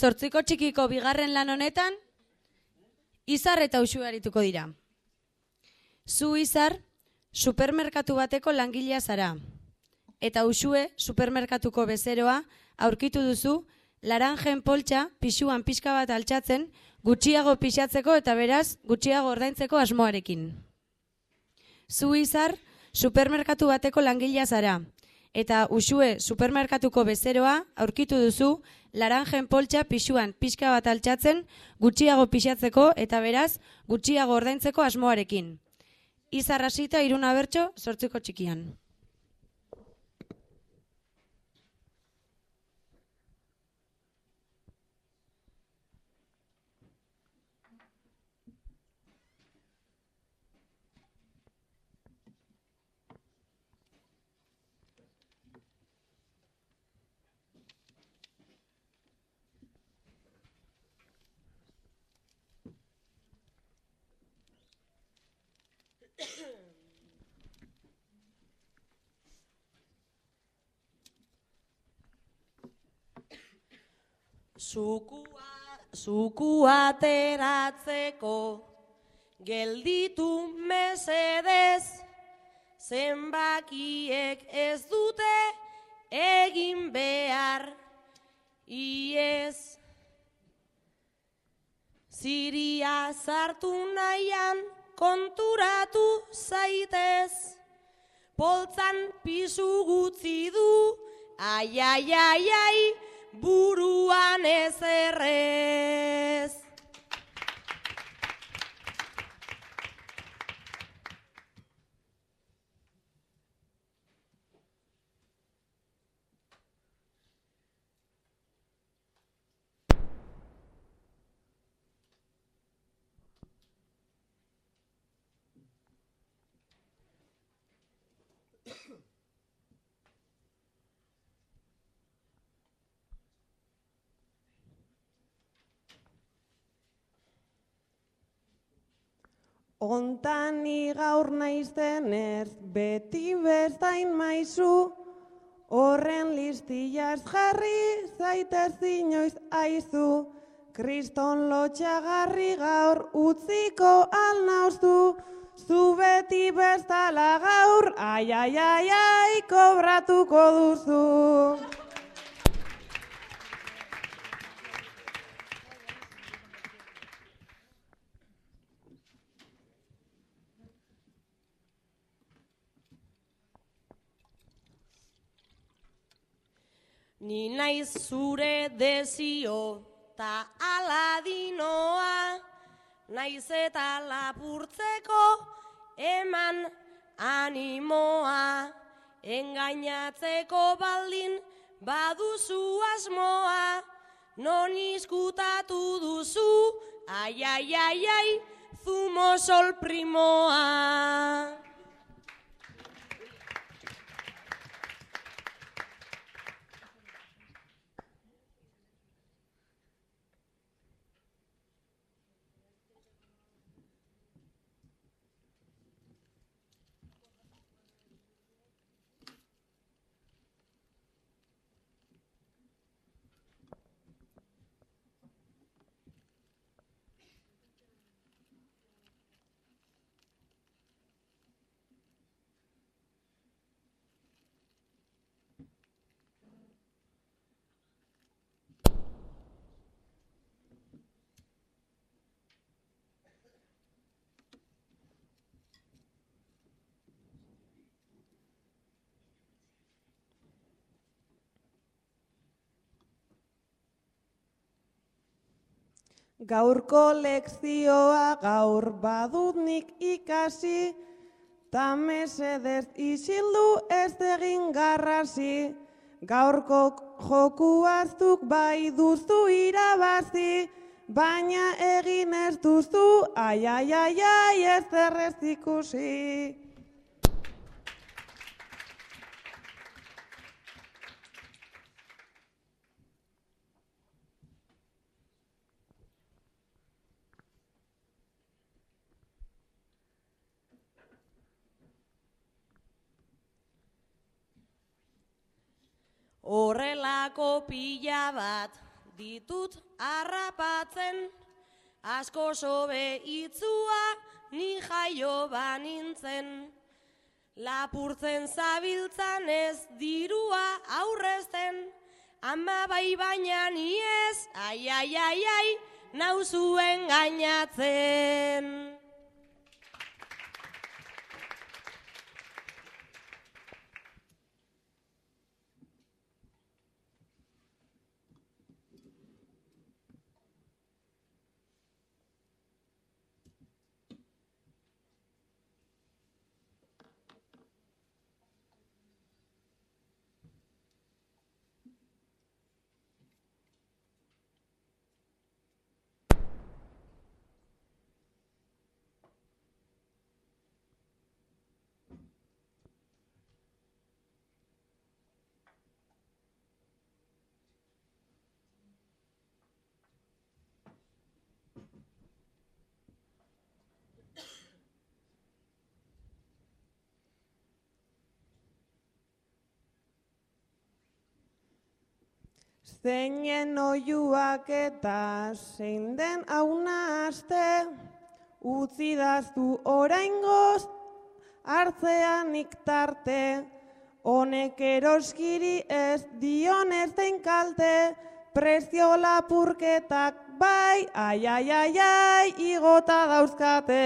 Zortziko txikiko bigarren lan honetan, izar eta usue arituko dira. Zu izar, supermerkatu bateko langilea zara. Eta usue, supermerkatuko bezeroa, aurkitu duzu, laranjen poltsa pixuan pixka bat altxatzen, gutxiago pixatzeko eta beraz, gutxiago ordaintzeko asmoarekin. Zu izar, supermerkatu bateko langilea zara. Eta usue supermerkatuko bezeroa aurkitu duzu laranjen poltsa pixuan pixka bat altxatzen gutxiago pixatzeko eta beraz gutxiago ordaintzeko asmoarekin. Izarrasita iruna bertso sortziko txikian. Zukua, zukua teratzeko gelditu mesedez zenbakiek ez dute egin behar. Iez Ziria zartu nahian konturatu zaitez. Poltzan pisu gutzi du ai ai ai ai buruan ez Ontan gaur naizten ez, beti bezain maizu, horren listillaz jarri zaitez inoiz aizu, kriston lotxagarri gaur utziko alnauzu, zu beti bezala gaur, ai, ai, ai, ai, kobratuko duzu. Ni naiz zure dezio ta aladinoa, naiz eta lapurtzeko eman animoa, engainatzeko baldin baduzu asmoa, non izkutatu duzu, ai, ai, ai, ai, zumo sol primoa. Gaurko lekzioa gaur badut nik ikasi, ta mesedez isildu ez egin garrasi. Gaurko jokuaztuk bai duzu irabazi, baina egin ez duzu, ai, ai, ai, ai, ez ikusi. Horrelako pila bat ditut harrapatzen, asko sobe itzua ni jaio banintzen. Lapurtzen zabiltzan ez dirua aurrezten, ama bai baina ni ez, ai, ai, ai, ai, nauzuen gainatzen. Zeinen oiuak eta zein den hauna aste, utzi daztu oraingoz hartzean iktarte, honek eroskiri ez dion ez den kalte, prezio lapurketak bai, ai, ai, ai, ai, igota dauzkate.